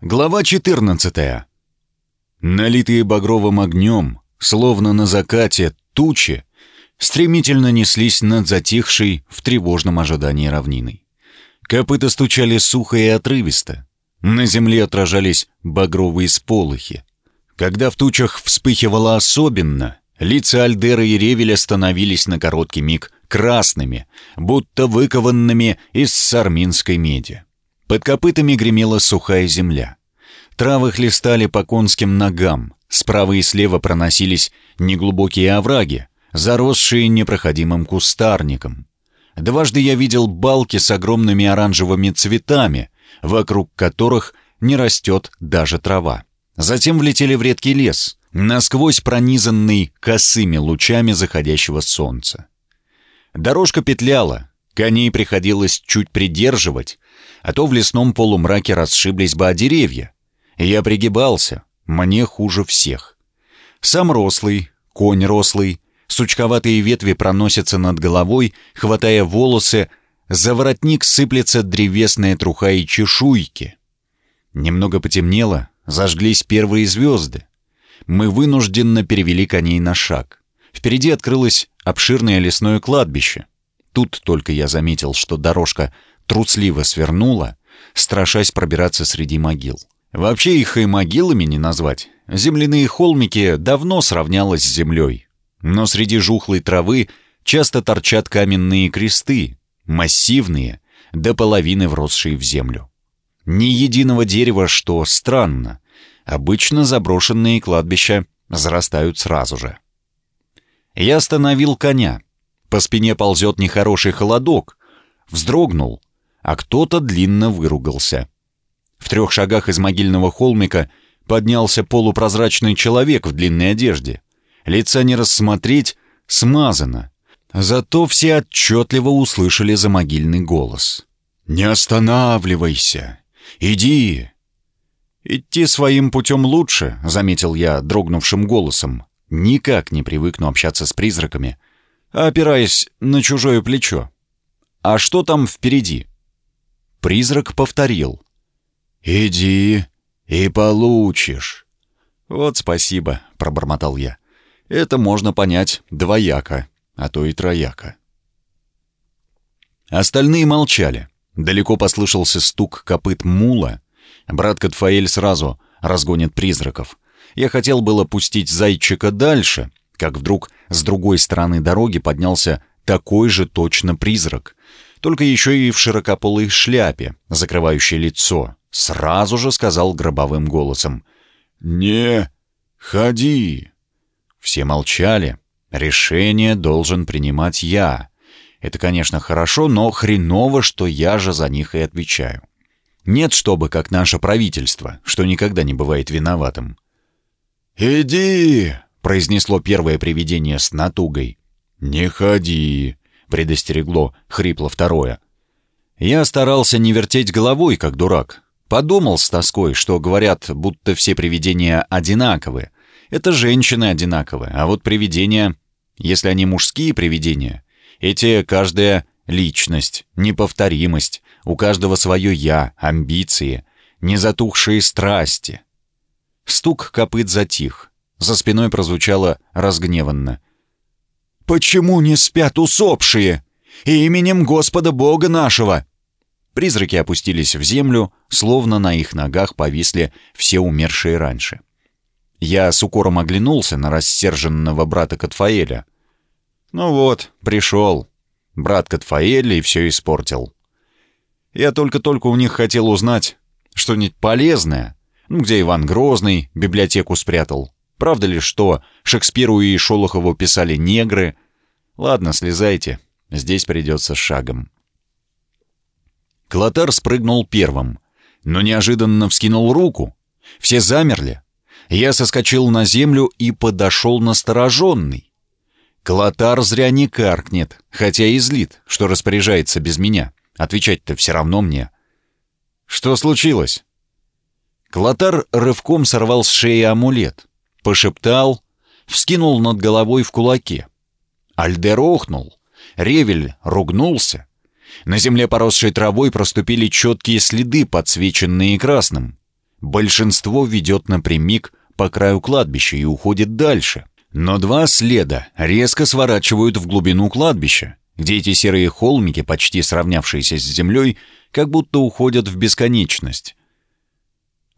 Глава 14. Налитые багровым огнем, словно на закате, тучи стремительно неслись над затихшей в тревожном ожидании равниной. Копыта стучали сухо и отрывисто. На земле отражались багровые сполохи. Когда в тучах вспыхивало особенно, лица Альдера и Ревеля становились на короткий миг красными, будто выкованными из сарминской меди. Под копытами гремела сухая земля. Травы хлестали по конским ногам, справа и слева проносились неглубокие овраги, заросшие непроходимым кустарником. Дважды я видел балки с огромными оранжевыми цветами, вокруг которых не растет даже трава. Затем влетели в редкий лес, насквозь пронизанный косыми лучами заходящего солнца. Дорожка петляла, коней приходилось чуть придерживать, а то в лесном полумраке расшиблись бы о деревья. Я пригибался, мне хуже всех. Сам рослый, конь рослый, сучковатые ветви проносятся над головой, хватая волосы, за воротник сыплется древесная труха и чешуйки. Немного потемнело, зажглись первые звезды. Мы вынужденно перевели коней на шаг. Впереди открылось обширное лесное кладбище. Тут только я заметил, что дорожка трусливо свернула, страшась пробираться среди могил. Вообще их и могилами не назвать. Земляные холмики давно сравнялось с землей. Но среди жухлой травы часто торчат каменные кресты, массивные, до половины вросшие в землю. Ни единого дерева, что странно. Обычно заброшенные кладбища зарастают сразу же. Я остановил коня. По спине ползет нехороший холодок. Вздрогнул, а кто-то длинно выругался. В трех шагах из могильного холмика поднялся полупрозрачный человек в длинной одежде. Лица не рассмотреть, смазано. Зато все отчетливо услышали за могильный голос. «Не останавливайся! Иди!» «Идти своим путем лучше», — заметил я дрогнувшим голосом. «Никак не привыкну общаться с призраками, опираясь на чужое плечо. А что там впереди?» Призрак повторил. «Иди и получишь». «Вот спасибо», — пробормотал я. «Это можно понять двояко, а то и трояко». Остальные молчали. Далеко послышался стук копыт мула. Брат Катфаэль сразу разгонит призраков. Я хотел было пустить зайчика дальше, как вдруг с другой стороны дороги поднялся такой же точно призрак только еще и в широкополой шляпе, закрывающей лицо, сразу же сказал гробовым голосом «Не ходи». Все молчали. Решение должен принимать я. Это, конечно, хорошо, но хреново, что я же за них и отвечаю. Нет, чтобы как наше правительство, что никогда не бывает виноватым. «Иди!» — произнесло первое привидение с натугой. «Не ходи!» Предостерегло, хрипло второе. Я старался не вертеть головой, как дурак. Подумал с тоской, что говорят, будто все привидения одинаковые. Это женщины одинаковые, а вот привидения, если они мужские привидения, эти каждая личность, неповторимость, у каждого свое «я», амбиции, незатухшие страсти. Стук копыт затих. За спиной прозвучало разгневанно. «Почему не спят усопшие? Именем Господа Бога нашего!» Призраки опустились в землю, словно на их ногах повисли все умершие раньше. Я с укором оглянулся на рассерженного брата Катфаэля. «Ну вот, пришел. Брат Катфаэль и все испортил. Я только-только у них хотел узнать что-нибудь полезное, ну, где Иван Грозный библиотеку спрятал. Правда ли, что Шекспиру и Шолохову писали негры? Ладно, слезайте. Здесь придется шагом. Клотар спрыгнул первым, но неожиданно вскинул руку. Все замерли. Я соскочил на землю и подошел настороженный. Клотар зря не каркнет, хотя и злит, что распоряжается без меня. Отвечать-то все равно мне. Что случилось? Клотар рывком сорвал с шеи амулет пошептал, вскинул над головой в кулаке. Альдер охнул, Ревель ругнулся. На земле, поросшей травой, проступили четкие следы, подсвеченные красным. Большинство ведет напрямик по краю кладбища и уходит дальше. Но два следа резко сворачивают в глубину кладбища, где эти серые холмики, почти сравнявшиеся с землей, как будто уходят в бесконечность.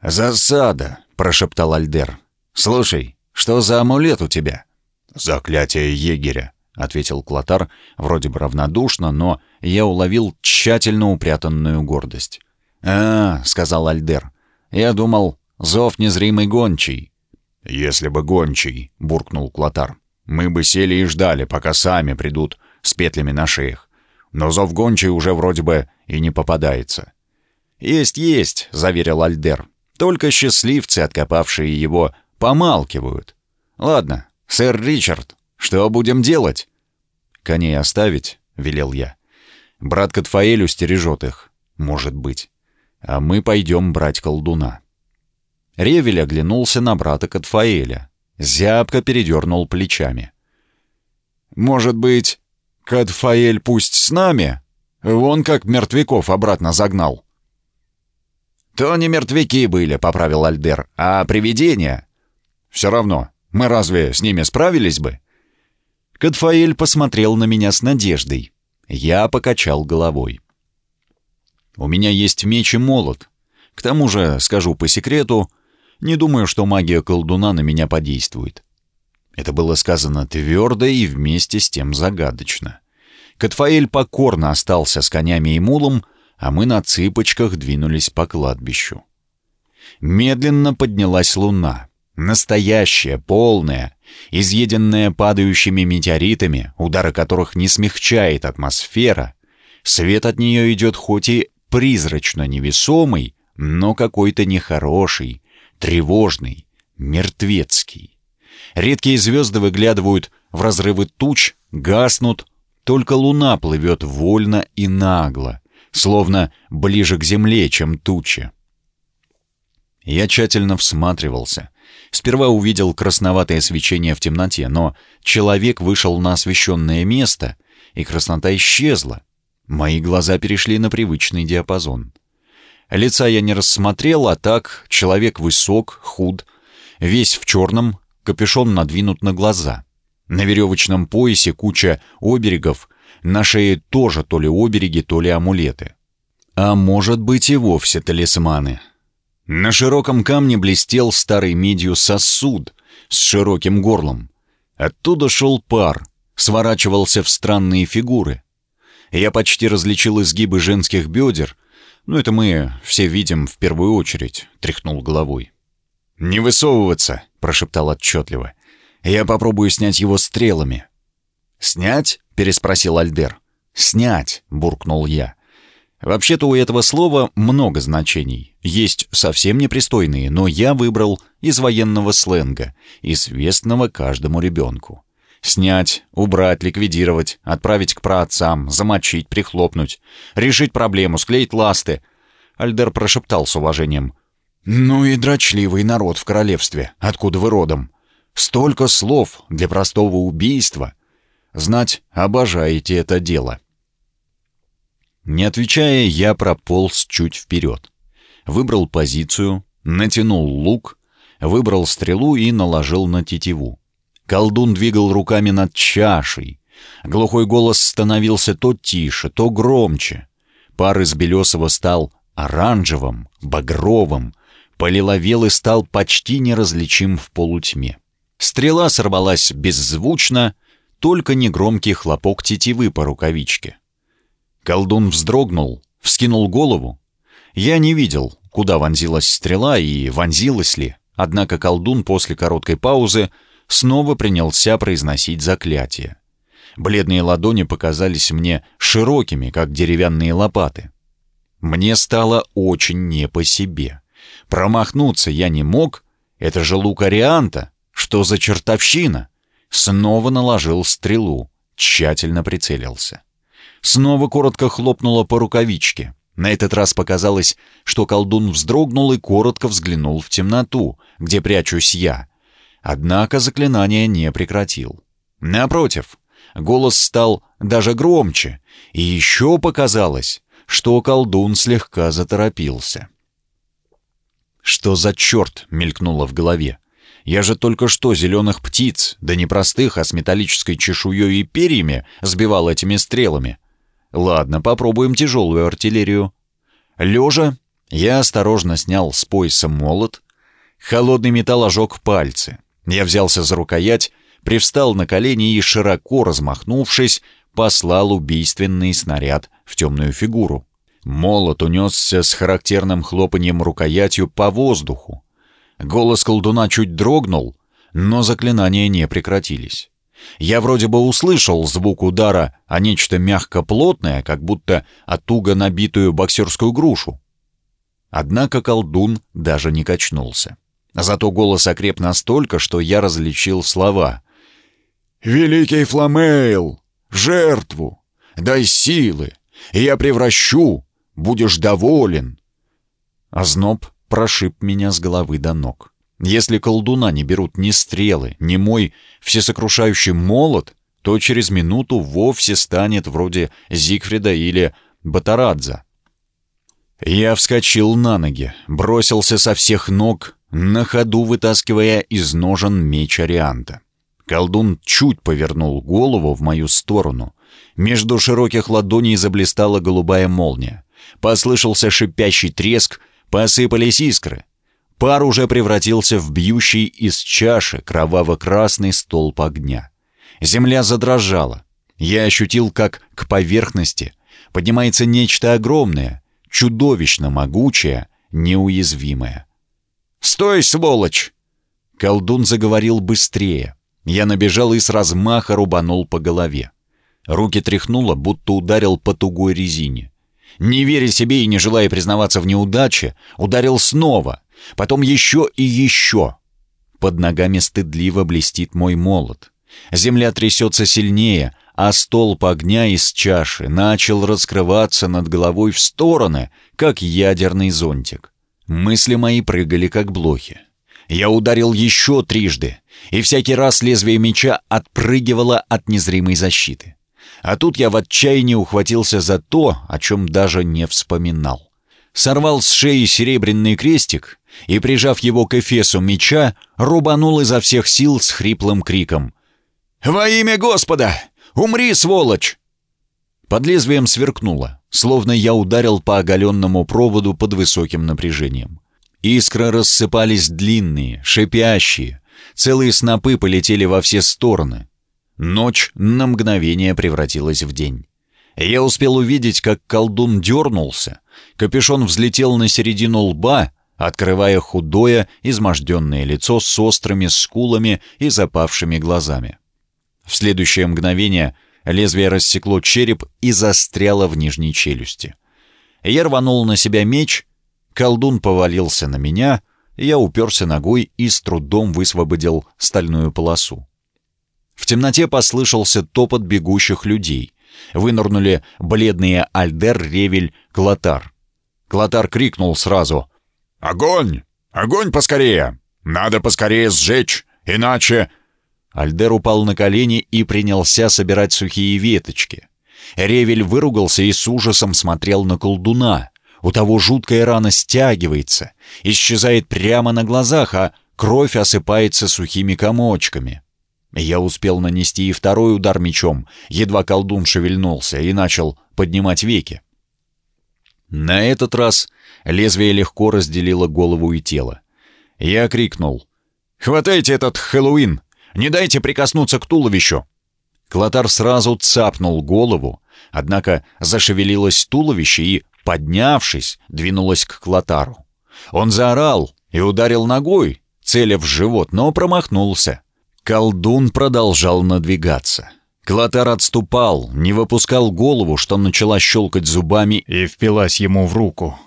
«Засада!» — прошептал Альдер. «Слушай, что за амулет у тебя?» «Заклятие егеря», — ответил Клотар, вроде бы равнодушно, но я уловил тщательно упрятанную гордость. «А, — сказал Альдер, — я думал, зов незримый гончий». «Если бы гончий», — буркнул Клотар, — «мы бы сели и ждали, пока сами придут с петлями на шеях. Но зов гончий уже вроде бы и не попадается». «Есть, есть», — заверил Альдер. «Только счастливцы, откопавшие его, помалкивают. Ладно, сэр Ричард, что будем делать?» «Коней оставить», — велел я. «Брат Катфаэлю стережет их, может быть. А мы пойдем брать колдуна». Ревель оглянулся на брата Катфаэля. Зябко передернул плечами. «Может быть, Катфаэль пусть с нами? Вон как мертвяков обратно загнал». «То не мертвяки были», — поправил Альдер, — «а привидения». «Все равно, мы разве с ними справились бы?» Катфаэль посмотрел на меня с надеждой. Я покачал головой. «У меня есть меч и молот. К тому же, скажу по секрету, не думаю, что магия колдуна на меня подействует». Это было сказано твердо и вместе с тем загадочно. Катфаэль покорно остался с конями и мулом, а мы на цыпочках двинулись по кладбищу. Медленно поднялась луна. Настоящая, полная, изъеденная падающими метеоритами, удары которых не смягчает атмосфера. Свет от нее идет хоть и призрачно невесомый, но какой-то нехороший, тревожный, мертвецкий. Редкие звезды выглядывают в разрывы туч, гаснут, только луна плывет вольно и нагло, словно ближе к земле, чем туча. Я тщательно всматривался — Сперва увидел красноватое свечение в темноте, но человек вышел на освещенное место, и краснота исчезла. Мои глаза перешли на привычный диапазон. Лица я не рассмотрел, а так человек высок, худ, весь в черном, капюшон надвинут на глаза. На веревочном поясе куча оберегов, на шее тоже то ли обереги, то ли амулеты. А может быть и вовсе талисманы. На широком камне блестел старый медью сосуд с широким горлом. Оттуда шел пар, сворачивался в странные фигуры. Я почти различил изгибы женских бедер, но это мы все видим в первую очередь, тряхнул головой. «Не высовываться!» — прошептал отчетливо. «Я попробую снять его стрелами». «Снять?» — переспросил Альдер. «Снять!» — буркнул я. Вообще-то у этого слова много значений. Есть совсем непристойные, но я выбрал из военного сленга, известного каждому ребенку. Снять, убрать, ликвидировать, отправить к праотцам, замочить, прихлопнуть, решить проблему, склеить ласты. Альдер прошептал с уважением. «Ну и дрочливый народ в королевстве. Откуда вы родом? Столько слов для простого убийства. Знать, обожаете это дело». Не отвечая, я прополз чуть вперед. Выбрал позицию, натянул лук, выбрал стрелу и наложил на тетиву. Колдун двигал руками над чашей. Глухой голос становился то тише, то громче. Пар из белесого стал оранжевым, багровым, полиловел и стал почти неразличим в полутьме. Стрела сорвалась беззвучно, только негромкий хлопок тетивы по рукавичке. Колдун вздрогнул, вскинул голову. Я не видел, куда вонзилась стрела и вонзилась ли, однако колдун после короткой паузы снова принялся произносить заклятие. Бледные ладони показались мне широкими, как деревянные лопаты. Мне стало очень не по себе. Промахнуться я не мог. Это же лук Арианта. Что за чертовщина? Снова наложил стрелу, тщательно прицелился. Снова коротко хлопнуло по рукавичке. На этот раз показалось, что колдун вздрогнул и коротко взглянул в темноту, где прячусь я. Однако заклинание не прекратил. Напротив, голос стал даже громче, и еще показалось, что колдун слегка заторопился. Что за черт мелькнуло в голове? Я же только что зеленых птиц, да не простых, а с металлической чешуей и перьями, сбивал этими стрелами. Ладно, попробуем тяжелую артиллерию. Лежа, я осторожно снял с пояса молот. Холодный металл ожег пальцы. Я взялся за рукоять, привстал на колени и, широко размахнувшись, послал убийственный снаряд в темную фигуру. Молот унесся с характерным хлопаньем рукоятью по воздуху. Голос колдуна чуть дрогнул, но заклинания не прекратились. Я вроде бы услышал звук удара, а нечто мягко-плотное, как будто от туго набитую боксерскую грушу. Однако колдун даже не качнулся. Зато голос окреп настолько, что я различил слова. «Великий Фламейл! Жертву! Дай силы! Я превращу! Будешь доволен!» Озноб прошиб меня с головы до ног. Если колдуна не берут ни стрелы, ни мой всесокрушающий молот, то через минуту вовсе станет вроде Зигфрида или Батарадза. Я вскочил на ноги, бросился со всех ног, на ходу вытаскивая из ножен меч Арианта. Колдун чуть повернул голову в мою сторону. Между широких ладоней заблистала голубая молния. Послышался шипящий треск, посыпались искры. Пар уже превратился в бьющий из чаши кроваво-красный столб огня. Земля задрожала. Я ощутил, как к поверхности поднимается нечто огромное, чудовищно могучее, неуязвимое. «Стой, сволочь!» Колдун заговорил быстрее. Я набежал и с размаха рубанул по голове. Руки тряхнуло, будто ударил по тугой резине. Не веря себе и не желая признаваться в неудаче, ударил снова, потом еще и еще. Под ногами стыдливо блестит мой молот. Земля трясется сильнее, а столб огня из чаши начал раскрываться над головой в стороны, как ядерный зонтик. Мысли мои прыгали, как блохи. Я ударил еще трижды, и всякий раз лезвие меча отпрыгивало от незримой защиты. А тут я в отчаянии ухватился за то, о чем даже не вспоминал. Сорвал с шеи серебряный крестик и, прижав его к эфесу меча, рубанул изо всех сил с хриплым криком. «Во имя Господа! Умри, сволочь!» Под лезвием сверкнуло, словно я ударил по оголенному проводу под высоким напряжением. Искры рассыпались длинные, шипящие. Целые снопы полетели во все стороны. Ночь на мгновение превратилась в день. Я успел увидеть, как колдун дернулся. Капюшон взлетел на середину лба, открывая худое, изможденное лицо с острыми скулами и запавшими глазами. В следующее мгновение лезвие рассекло череп и застряло в нижней челюсти. Я рванул на себя меч, Колдун повалился на меня, я уперся ногой и с трудом высвободил стальную полосу. В темноте послышался топот бегущих людей. Вынырнули бледные Альдер, Ревель, Клотар. Клотар крикнул сразу. «Огонь! Огонь поскорее! Надо поскорее сжечь, иначе...» Альдер упал на колени и принялся собирать сухие веточки. Ревель выругался и с ужасом смотрел на колдуна. У того жуткая рана стягивается, исчезает прямо на глазах, а кровь осыпается сухими комочками. Я успел нанести и второй удар мечом, едва колдун шевельнулся и начал поднимать веки. На этот раз лезвие легко разделило голову и тело. Я крикнул. «Хватайте этот Хэллоуин! Не дайте прикоснуться к туловищу!» Клотар сразу цапнул голову, однако зашевелилось туловище и поднявшись, двинулась к Клотару. Он заорал и ударил ногой, целя в живот, но промахнулся. Колдун продолжал надвигаться. Клотар отступал, не выпускал голову, что начала щелкать зубами и впилась ему в руку.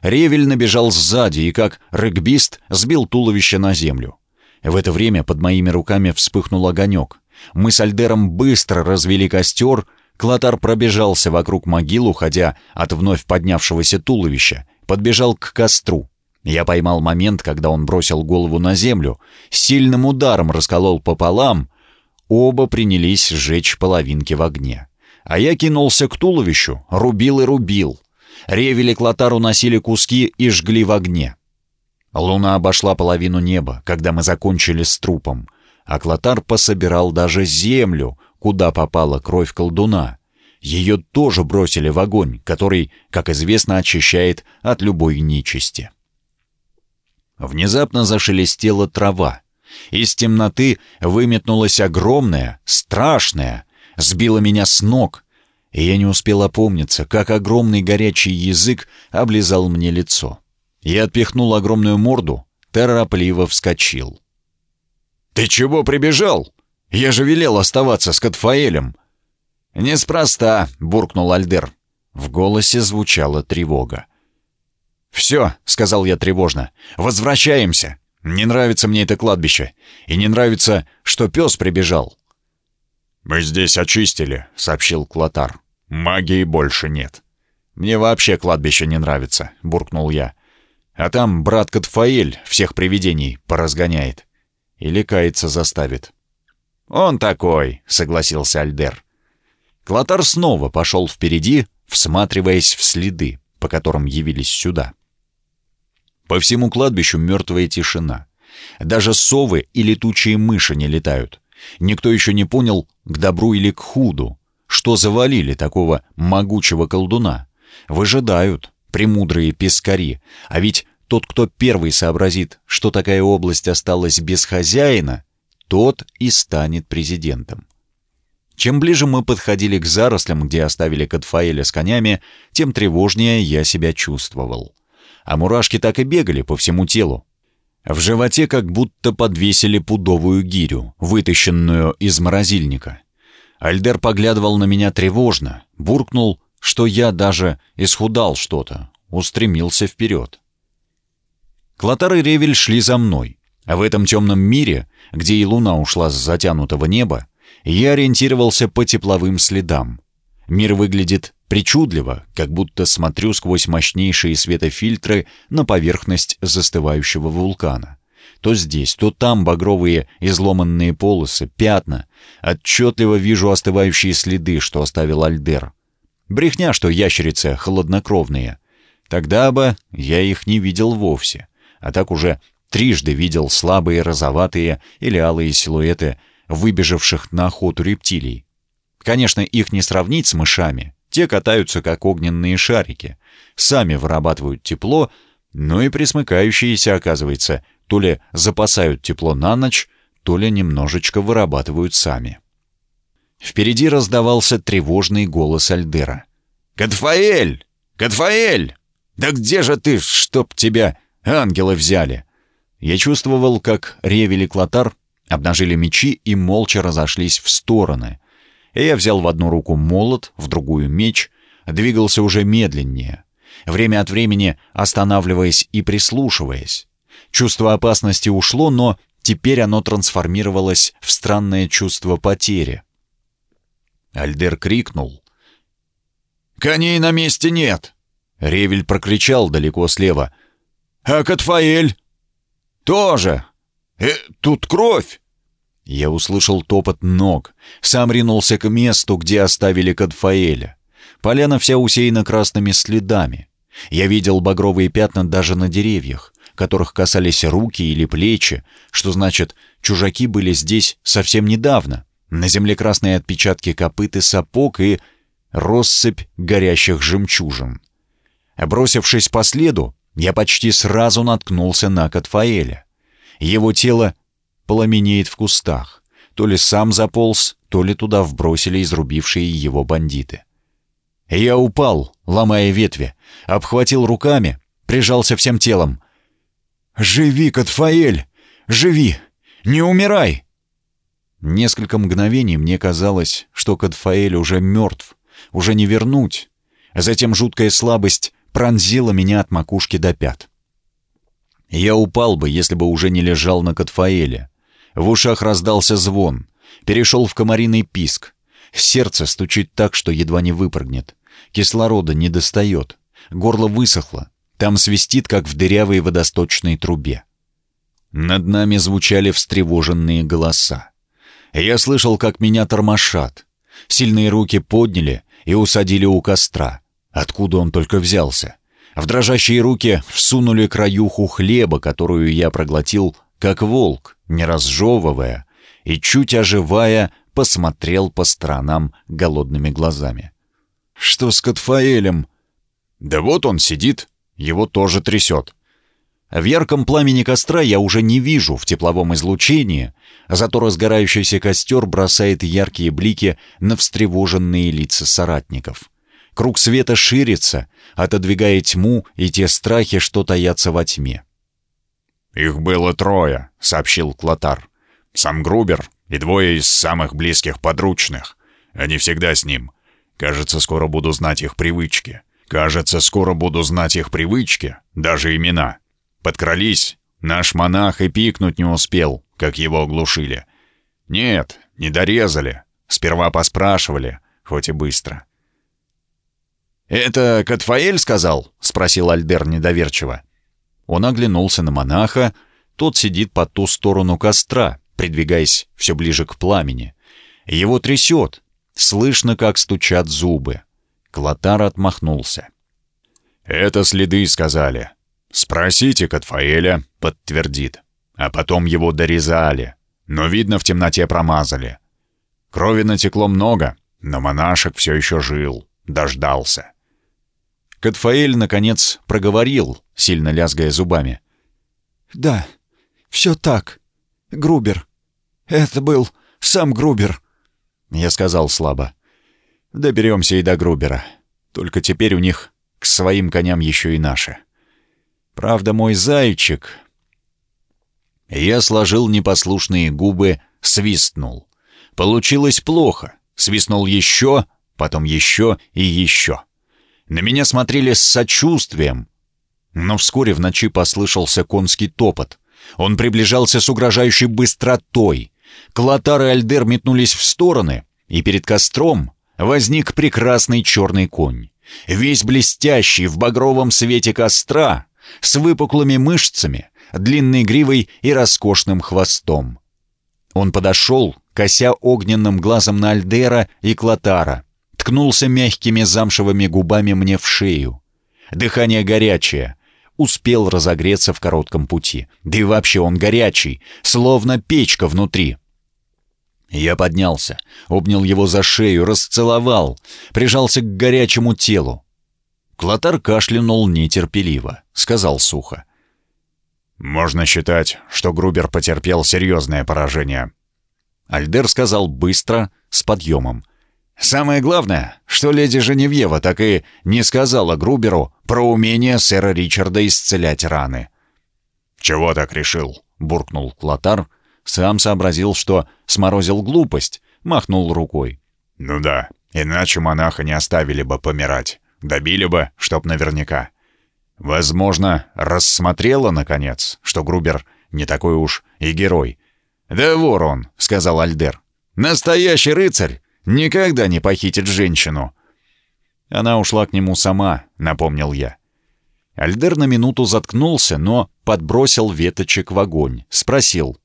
Ревель набежал сзади и, как регбист, сбил туловище на землю. В это время под моими руками вспыхнул огонек. Мы с Альдером быстро развели костер, Клотар пробежался вокруг могил, уходя от вновь поднявшегося туловища, подбежал к костру. Я поймал момент, когда он бросил голову на землю, сильным ударом расколол пополам. Оба принялись сжечь половинки в огне. А я кинулся к туловищу, рубил и рубил. Ревели Клотар уносили куски и жгли в огне. Луна обошла половину неба, когда мы закончили с трупом, а Клотар пособирал даже землю, куда попала кровь колдуна. Ее тоже бросили в огонь, который, как известно, очищает от любой нечисти. Внезапно зашелестела трава. Из темноты выметнулась огромная, страшная, сбила меня с ног, и я не успел опомниться, как огромный горячий язык облизал мне лицо. Я отпихнул огромную морду, торопливо вскочил. «Ты чего прибежал? Я же велел оставаться с Катфаэлем!» «Неспроста», — буркнул Альдер. В голосе звучала тревога. «Все», — сказал я тревожно, — «возвращаемся. Не нравится мне это кладбище. И не нравится, что пес прибежал». «Мы здесь очистили», — сообщил Клотар. «Магии больше нет». «Мне вообще кладбище не нравится», — буркнул я. «А там брат Катфаэль всех привидений поразгоняет. Или каяться заставит». «Он такой», — согласился Альдер. Клотар снова пошел впереди, всматриваясь в следы, по которым явились сюда. По всему кладбищу мертвая тишина. Даже совы и летучие мыши не летают. Никто еще не понял, к добру или к худу, что завалили такого могучего колдуна. Выжидают премудрые пескари, а ведь тот, кто первый сообразит, что такая область осталась без хозяина, тот и станет президентом. Чем ближе мы подходили к зарослям, где оставили Катфаэля с конями, тем тревожнее я себя чувствовал. А мурашки так и бегали по всему телу. В животе как будто подвесили пудовую гирю, вытащенную из морозильника. Альдер поглядывал на меня тревожно, буркнул, что я даже исхудал что-то, устремился вперед. Клотар и Ревель шли за мной, а в этом темном мире, где и луна ушла с затянутого неба, я ориентировался по тепловым следам. Мир выглядит причудливо, как будто смотрю сквозь мощнейшие светофильтры на поверхность застывающего вулкана. То здесь, то там багровые изломанные полосы, пятна. Отчетливо вижу остывающие следы, что оставил Альдер. Брехня, что ящерицы холоднокровные. Тогда бы я их не видел вовсе. А так уже трижды видел слабые розоватые или алые силуэты выбежавших на охоту рептилий. Конечно, их не сравнить с мышами. Те катаются, как огненные шарики. Сами вырабатывают тепло, но и присмыкающиеся, оказывается, то ли запасают тепло на ночь, то ли немножечко вырабатывают сами. Впереди раздавался тревожный голос Альдера. «Катфаэль! Катфаэль! Да где же ты, чтоб тебя ангелы взяли?» Я чувствовал, как ревели Клотар обнажили мечи и молча разошлись в стороны. И я взял в одну руку молот, в другую меч, двигался уже медленнее, время от времени останавливаясь и прислушиваясь. Чувство опасности ушло, но теперь оно трансформировалось в странное чувство потери. Альдер крикнул. «Коней на месте нет!» Ревель прокричал далеко слева. «А Катфаэль?» «Тоже!» «Э, тут кровь!» Я услышал топот ног, сам ринулся к месту, где оставили Кадфаэля. Поляна вся усеяна красными следами. Я видел багровые пятна даже на деревьях, которых касались руки или плечи, что значит, чужаки были здесь совсем недавно. На земле красные отпечатки копыт и сапог и россыпь горящих жемчужин. Бросившись по следу, я почти сразу наткнулся на Катфаэля. Его тело пламенеет в кустах. То ли сам заполз, то ли туда вбросили изрубившие его бандиты. Я упал, ломая ветви, обхватил руками, прижался всем телом. «Живи, Катфаэль! Живи! Не умирай!» Несколько мгновений мне казалось, что Кадфаэль уже мертв, уже не вернуть. Затем жуткая слабость пронзила меня от макушки до пят. Я упал бы, если бы уже не лежал на Катфаэле. В ушах раздался звон. Перешел в комариный писк. Сердце стучит так, что едва не выпрыгнет. Кислорода не достает. Горло высохло. Там свистит, как в дырявой водосточной трубе. Над нами звучали встревоженные голоса. Я слышал, как меня тормошат. Сильные руки подняли и усадили у костра. Откуда он только взялся? В дрожащие руки всунули краюху хлеба, которую я проглотил, как волк, не разжевывая, и, чуть оживая, посмотрел по сторонам голодными глазами. «Что с Катфаэлем?» «Да вот он сидит, его тоже трясет». В ярком пламени костра я уже не вижу в тепловом излучении, зато разгорающийся костер бросает яркие блики на встревоженные лица соратников. Круг света ширится, отодвигая тьму и те страхи, что таятся во тьме. «Их было трое», — сообщил Клотар. «Сам Грубер и двое из самых близких подручных. Они всегда с ним. Кажется, скоро буду знать их привычки. Кажется, скоро буду знать их привычки, даже имена. Подкрались. Наш монах и пикнуть не успел, как его оглушили. Нет, не дорезали. Сперва поспрашивали, хоть и быстро. «Это Катфаэль сказал?» — спросил Альдер недоверчиво. Он оглянулся на монаха, тот сидит по ту сторону костра, придвигаясь все ближе к пламени. Его трясет, слышно, как стучат зубы. Клотар отмахнулся. «Это следы», — сказали. «Спросите Катфаэля», — подтвердит. А потом его дорезали, но, видно, в темноте промазали. Крови натекло много, но монашек все еще жил, дождался. Катфаэль, наконец, проговорил, сильно лязгая зубами. «Да, все так. Грубер. Это был сам Грубер», — я сказал слабо. «Доберемся и до Грубера. Только теперь у них к своим коням еще и наши. Правда, мой зайчик...» Я сложил непослушные губы, свистнул. Получилось плохо. Свистнул еще, потом еще и еще. На меня смотрели с сочувствием. Но вскоре в ночи послышался конский топот. Он приближался с угрожающей быстротой. Клотар и Альдер метнулись в стороны, и перед костром возник прекрасный черный конь. Весь блестящий в багровом свете костра, с выпуклыми мышцами, длинной гривой и роскошным хвостом. Он подошел, кося огненным глазом на Альдера и Клотара, ткнулся мягкими замшевыми губами мне в шею. Дыхание горячее. Успел разогреться в коротком пути. Да и вообще он горячий, словно печка внутри. Я поднялся, обнял его за шею, расцеловал, прижался к горячему телу. Клотар кашлянул нетерпеливо, сказал сухо. «Можно считать, что Грубер потерпел серьезное поражение». Альдер сказал быстро, с подъемом. Самое главное, что леди Женевьева так и не сказала Груберу про умение сэра Ричарда исцелять раны. «Чего так решил?» — буркнул Клотар. Сам сообразил, что сморозил глупость, махнул рукой. «Ну да, иначе монаха не оставили бы помирать. Добили бы, чтоб наверняка. Возможно, рассмотрела, наконец, что Грубер не такой уж и герой. «Да вор он», — сказал Альдер. «Настоящий рыцарь никогда не похитит женщину». Она ушла к нему сама, напомнил я. Альдер на минуту заткнулся, но подбросил веточек в огонь. Спросил.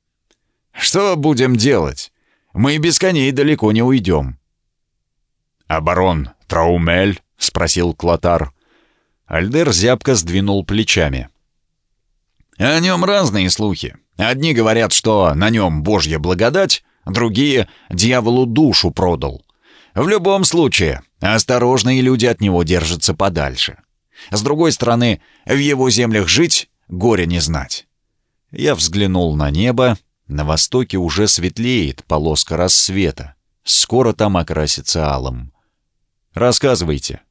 «Что будем делать? Мы без коней далеко не уйдем». «А барон Траумель?» — спросил Клотар. Альдер зябко сдвинул плечами. «О нем разные слухи. Одни говорят, что на нем божья благодать, другие — дьяволу душу продал. В любом случае, осторожные люди от него держатся подальше. С другой стороны, в его землях жить — горе не знать. Я взглянул на небо. На востоке уже светлеет полоска рассвета. Скоро там окрасится алым. «Рассказывайте»,